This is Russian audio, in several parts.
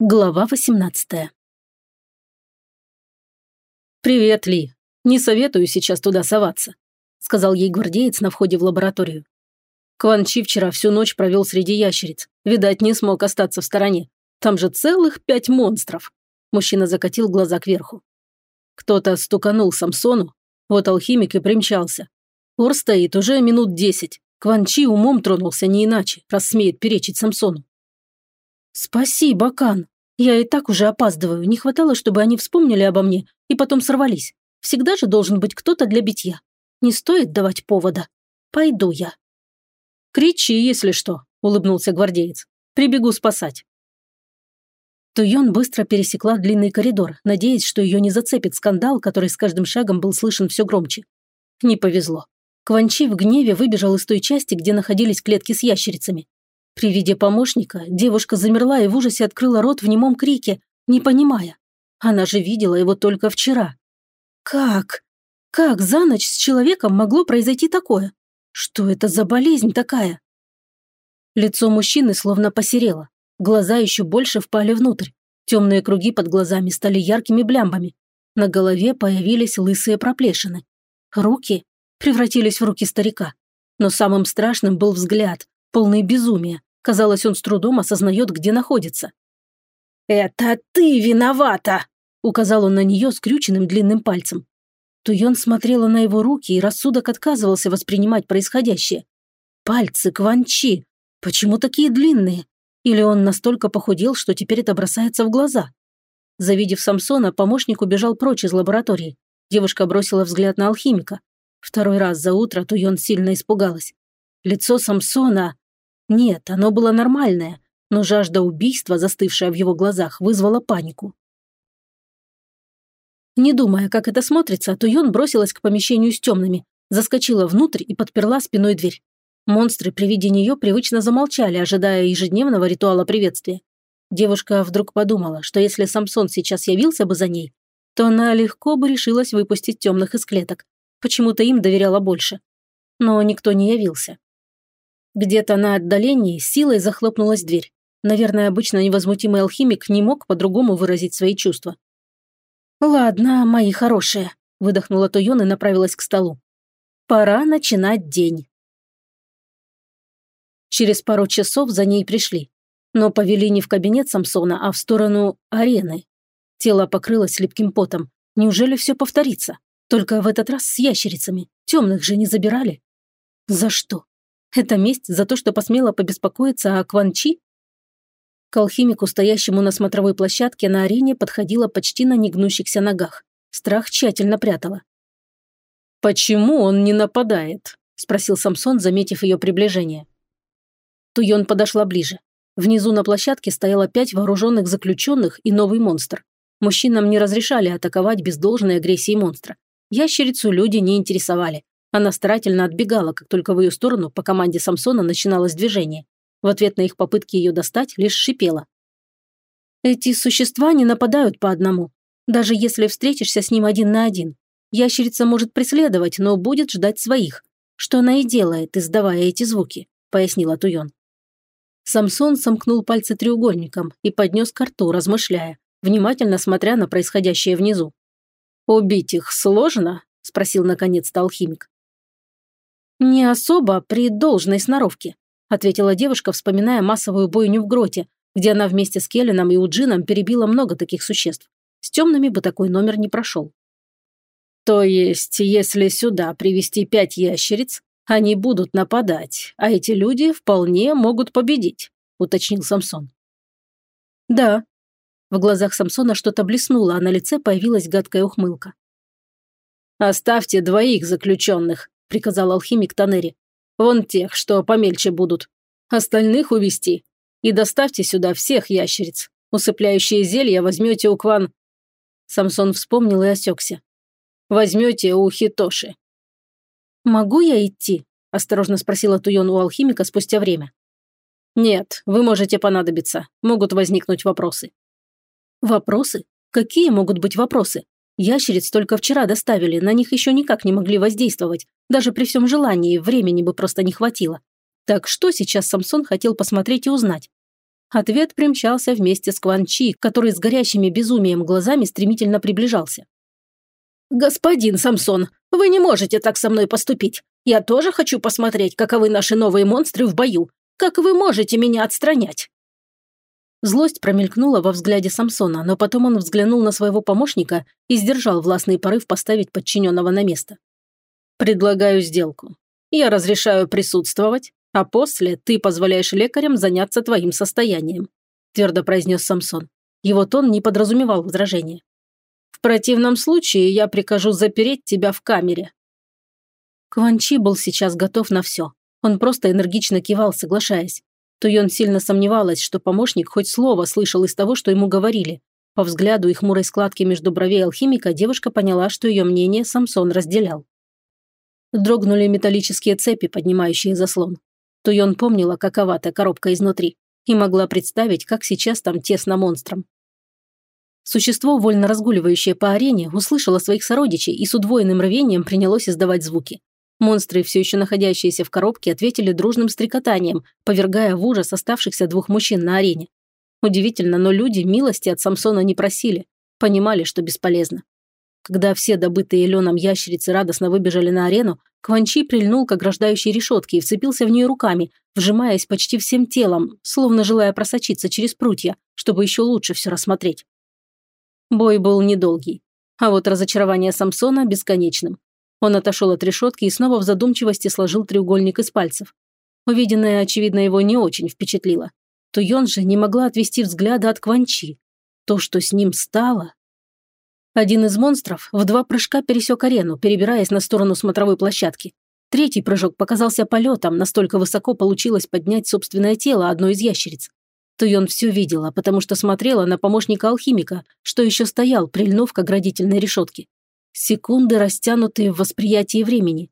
Глава 18 «Привет, Ли. Не советую сейчас туда соваться», сказал ей гвардеец на входе в лабораторию. Кванчи вчера всю ночь провел среди ящериц. Видать, не смог остаться в стороне. Там же целых пять монстров. Мужчина закатил глаза кверху. Кто-то стуканул Самсону. Вот алхимик и примчался. Ор стоит уже минут десять. Кванчи умом тронулся не иначе, раз смеет перечить Самсону. «Спасибо, Кан. Я и так уже опаздываю. Не хватало, чтобы они вспомнили обо мне и потом сорвались. Всегда же должен быть кто-то для битья. Не стоит давать повода. Пойду я». «Кричи, если что», – улыбнулся гвардеец. «Прибегу спасать». Туйон быстро пересекла длинный коридор, надеясь, что ее не зацепит скандал, который с каждым шагом был слышен все громче. Не повезло. Кванчи в гневе выбежал из той части, где находились клетки с ящерицами. При виде помощника девушка замерла и в ужасе открыла рот в немом крике, не понимая. Она же видела его только вчера. Как? Как за ночь с человеком могло произойти такое? Что это за болезнь такая? Лицо мужчины словно посерело. Глаза еще больше впали внутрь. Темные круги под глазами стали яркими блямбами. На голове появились лысые проплешины. Руки превратились в руки старика. Но самым страшным был взгляд, полный безумия. Казалось, он с трудом осознает, где находится. «Это ты виновата!» – указал он на нее скрюченным длинным пальцем. Туйон смотрела на его руки, и рассудок отказывался воспринимать происходящее. Пальцы Кванчи. Почему такие длинные? Или он настолько похудел, что теперь это бросается в глаза? Завидев Самсона, помощник убежал прочь из лаборатории. Девушка бросила взгляд на алхимика. Второй раз за утро Туйон сильно испугалась. Лицо Самсона... Нет, оно было нормальное, но жажда убийства, застывшая в его глазах, вызвала панику. Не думая, как это смотрится, Туйон бросилась к помещению с темными, заскочила внутрь и подперла спиной дверь. Монстры при виде нее привычно замолчали, ожидая ежедневного ритуала приветствия. Девушка вдруг подумала, что если Самсон сейчас явился бы за ней, то она легко бы решилась выпустить темных из клеток. Почему-то им доверяла больше. Но никто не явился. Где-то на отдалении силой захлопнулась дверь. Наверное, обычно невозмутимый алхимик не мог по-другому выразить свои чувства. «Ладно, мои хорошие», – выдохнула Тойон и направилась к столу. «Пора начинать день». Через пару часов за ней пришли, но повели не в кабинет Самсона, а в сторону арены. Тело покрылось липким потом. Неужели все повторится? Только в этот раз с ящерицами. Темных же не забирали. За что? Это месть за то, что посмела побеспокоиться о Кванчи? К алхимику, стоящему на смотровой площадке на арене, подходила почти на негнущихся ногах. Страх тщательно прятала. «Почему он не нападает?» – спросил Самсон, заметив ее приближение. Туйон подошла ближе. Внизу на площадке стояло пять вооруженных заключенных и новый монстр. Мужчинам не разрешали атаковать без должной агрессии монстра. Ящерицу люди не интересовали. Она старательно отбегала, как только в ее сторону по команде Самсона начиналось движение. В ответ на их попытки ее достать лишь шипела. «Эти существа не нападают по одному. Даже если встретишься с ним один на один. Ящерица может преследовать, но будет ждать своих. Что она и делает, издавая эти звуки», – пояснила Туйон. Самсон сомкнул пальцы треугольником и поднес к рту, размышляя, внимательно смотря на происходящее внизу. «Убить их сложно?» – спросил наконец-то алхимик. «Не особо при должной сноровке», ответила девушка, вспоминая массовую бойню в гроте, где она вместе с Келленом и Уджином перебила много таких существ. С темными бы такой номер не прошел. «То есть, если сюда привести пять ящериц, они будут нападать, а эти люди вполне могут победить», уточнил Самсон. «Да». В глазах Самсона что-то блеснуло, а на лице появилась гадкая ухмылка. «Оставьте двоих заключенных», – приказал алхимик Танери. «Вон тех, что помельче будут. Остальных увести. И доставьте сюда всех ящериц. Усыпляющие зелья возьмете у Кван...» Самсон вспомнил и осекся. «Возьмете у Хитоши». «Могу я идти?» – осторожно спросила Туйон у алхимика спустя время. «Нет, вы можете понадобиться. Могут возникнуть вопросы». «Вопросы? Какие могут быть вопросы? Ящериц только вчера доставили, на них еще никак не могли воздействовать. Даже при всем желании времени бы просто не хватило. Так что сейчас Самсон хотел посмотреть и узнать? Ответ примчался вместе с Кванчи, который с горящими безумием глазами стремительно приближался. «Господин Самсон, вы не можете так со мной поступить. Я тоже хочу посмотреть, каковы наши новые монстры в бою. Как вы можете меня отстранять?» Злость промелькнула во взгляде Самсона, но потом он взглянул на своего помощника и сдержал властный порыв поставить подчиненного на место. «Предлагаю сделку. Я разрешаю присутствовать, а после ты позволяешь лекарям заняться твоим состоянием», твердо произнес Самсон. Его тон не подразумевал возражения. «В противном случае я прикажу запереть тебя в камере». Кванчи был сейчас готов на все. Он просто энергично кивал, соглашаясь. Туйон сильно сомневалась, что помощник хоть слово слышал из того, что ему говорили. По взгляду и хмурой складки между бровей алхимика девушка поняла, что ее мнение Самсон разделял. Дрогнули металлические цепи, поднимающие заслон. Туйон помнила, какова та коробка изнутри, и могла представить, как сейчас там тесно монстрам. Существо, вольно разгуливающее по арене, услышало своих сородичей и с удвоенным рвением принялось издавать звуки. Монстры, все еще находящиеся в коробке, ответили дружным стрекотанием, повергая в ужас оставшихся двух мужчин на арене. Удивительно, но люди милости от Самсона не просили, понимали, что бесполезно. Когда все добытые Эленом ящерицы радостно выбежали на арену, Кванчи прильнул к ограждающей решетке и вцепился в нее руками, вжимаясь почти всем телом, словно желая просочиться через прутья, чтобы еще лучше все рассмотреть. Бой был недолгий, а вот разочарование Самсона бесконечным. Он отошел от решетки и снова в задумчивости сложил треугольник из пальцев. Увиденное, очевидно, его не очень впечатлило. Туйон же не могла отвести взгляда от Кванчи. То, что с ним стало... Один из монстров в два прыжка пересек арену, перебираясь на сторону смотровой площадки. Третий прыжок показался полетом, настолько высоко получилось поднять собственное тело одной из ящериц. Туйон все видела, потому что смотрела на помощника алхимика, что еще стоял, прильнув к оградительной решетке. Секунды, растянутые в восприятии времени.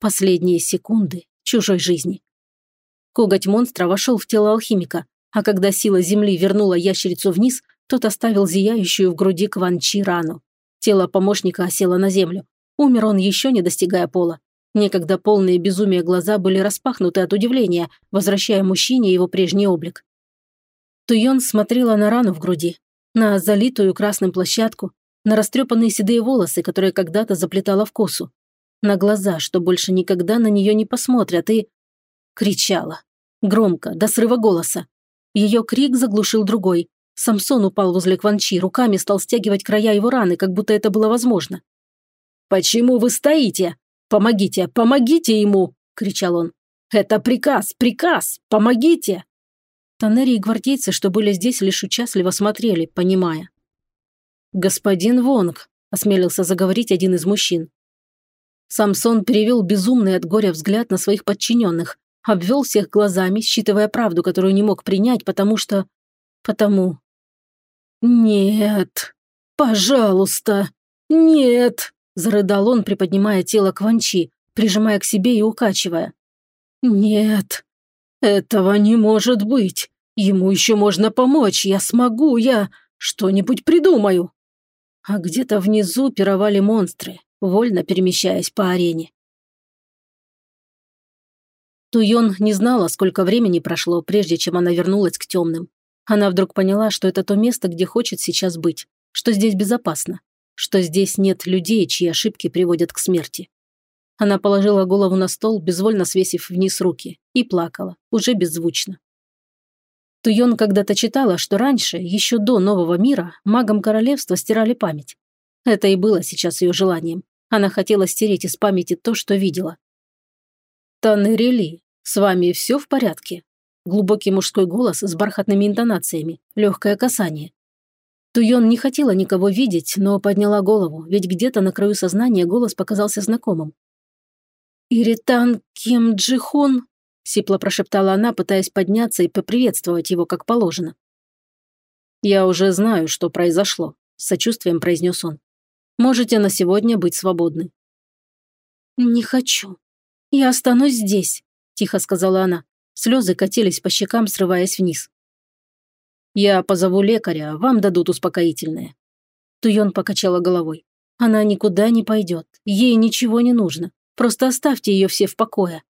Последние секунды чужой жизни. Коготь монстра вошел в тело алхимика, а когда сила земли вернула ящерицу вниз, тот оставил зияющую в груди Кванчи рану. Тело помощника осело на землю. Умер он еще не достигая пола. Некогда полные безумия глаза были распахнуты от удивления, возвращая мужчине его прежний облик. Туйон смотрела на рану в груди, на залитую красным площадку, на растрепанные седые волосы, которые когда-то заплетала в косу, на глаза, что больше никогда на нее не посмотрят, и... Кричала. Громко, до срыва голоса. Ее крик заглушил другой. Самсон упал возле Кванчи, руками стал стягивать края его раны, как будто это было возможно. «Почему вы стоите? Помогите, помогите ему!» – кричал он. «Это приказ, приказ! Помогите!» Танери и гвардейцы, что были здесь, лишь участливо смотрели, понимая. «Господин Вонг», – осмелился заговорить один из мужчин. Самсон перевел безумный от горя взгляд на своих подчиненных, обвел всех глазами, считывая правду, которую не мог принять, потому что... Потому... «Нет, пожалуйста, нет!» – зарыдал он, приподнимая тело Кванчи, прижимая к себе и укачивая. «Нет, этого не может быть. Ему еще можно помочь, я смогу, я что-нибудь придумаю!» А где-то внизу пировали монстры, вольно перемещаясь по арене. Туйон не знала, сколько времени прошло, прежде чем она вернулась к темным. Она вдруг поняла, что это то место, где хочет сейчас быть, что здесь безопасно, что здесь нет людей, чьи ошибки приводят к смерти. Она положила голову на стол, безвольно свесив вниз руки, и плакала, уже беззвучно. Туйон когда-то читала, что раньше, еще до нового мира, магам королевства стирали память. Это и было сейчас ее желанием. Она хотела стереть из памяти то, что видела. «Танерели, с вами все в порядке?» Глубокий мужской голос с бархатными интонациями, легкое касание. Туйон не хотела никого видеть, но подняла голову, ведь где-то на краю сознания голос показался знакомым. «Иритан Ким Джихун?» Сипло прошептала она, пытаясь подняться и поприветствовать его как положено. «Я уже знаю, что произошло», – с сочувствием произнес он. «Можете на сегодня быть свободны». «Не хочу. Я останусь здесь», – тихо сказала она. Слезы катились по щекам, срываясь вниз. «Я позову лекаря, вам дадут успокоительное». Туйон покачала головой. «Она никуда не пойдет. Ей ничего не нужно. Просто оставьте ее все в покое.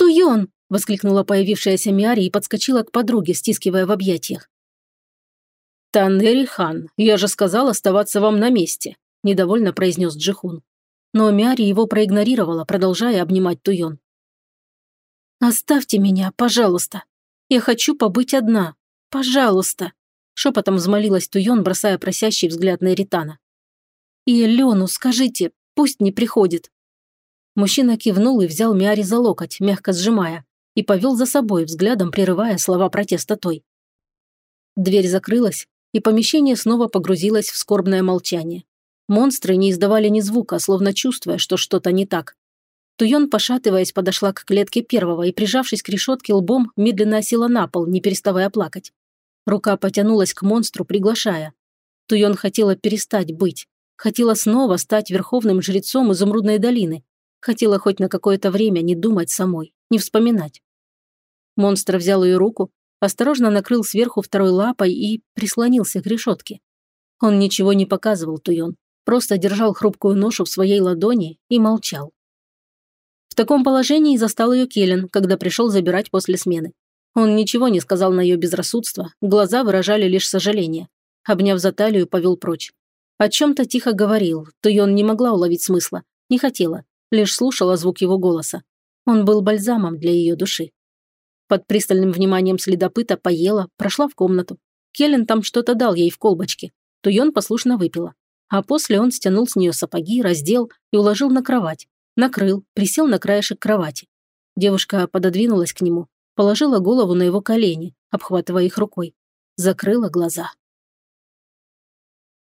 «Туйон!» – воскликнула появившаяся Миари и подскочила к подруге, стискивая в объятиях. «Таннери хан, я же сказал оставаться вам на месте», – недовольно произнес Джихун. Но Миари его проигнорировала, продолжая обнимать Туйон. «Оставьте меня, пожалуйста. Я хочу побыть одна. Пожалуйста!» Шепотом взмолилась Туйон, бросая просящий взгляд на Эритана. «И Лену скажите, пусть не приходит». Мужчина кивнул и взял Миари за локоть, мягко сжимая, и повел за собой, взглядом прерывая слова протеста той. Дверь закрылась, и помещение снова погрузилось в скорбное молчание. Монстры не издавали ни звука, словно чувствуя, что что-то не так. Туйон, пошатываясь, подошла к клетке первого и, прижавшись к решетке лбом, медленно осела на пол, не переставая плакать. Рука потянулась к монстру, приглашая. Туйон хотела перестать быть. Хотела снова стать верховным жрецом изумрудной долины. Хотела хоть на какое-то время не думать самой, не вспоминать. Монстр взял ее руку, осторожно накрыл сверху второй лапой и прислонился к решетке. Он ничего не показывал Туйон, просто держал хрупкую ношу в своей ладони и молчал. В таком положении застал ее Келлен, когда пришел забирать после смены. Он ничего не сказал на ее безрассудство, глаза выражали лишь сожаление. Обняв за талию, повел прочь. О чем-то тихо говорил, то и он не могла уловить смысла, не хотела, лишь слушала звук его голоса. Он был бальзамом для ее души. Под пристальным вниманием следопыта поела, прошла в комнату. Келлен там что-то дал ей в колбочке. Туйон послушно выпила. А после он стянул с нее сапоги, раздел и уложил на кровать. Накрыл, присел на краешек кровати. Девушка пододвинулась к нему, положила голову на его колени, обхватывая их рукой. Закрыла глаза.